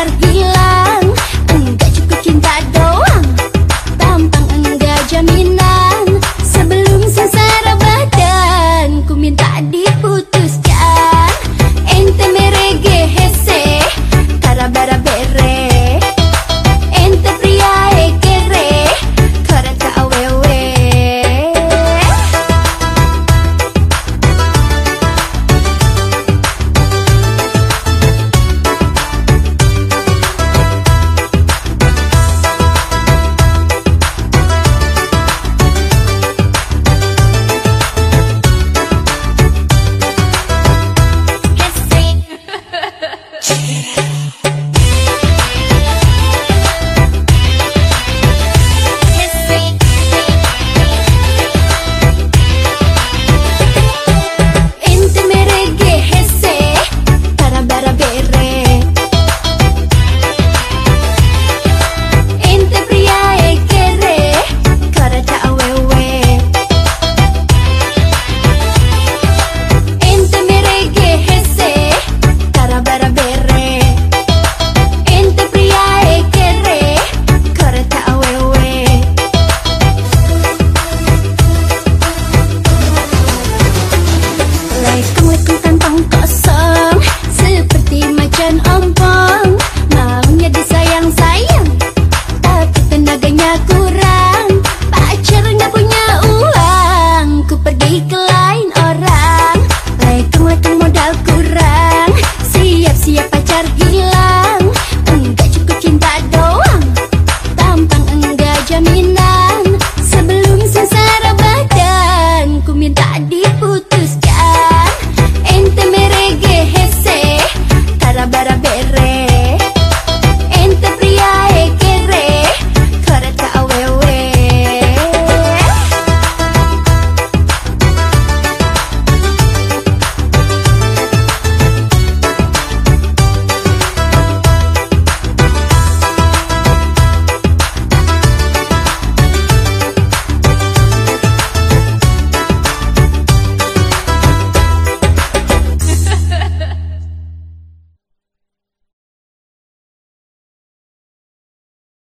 Dar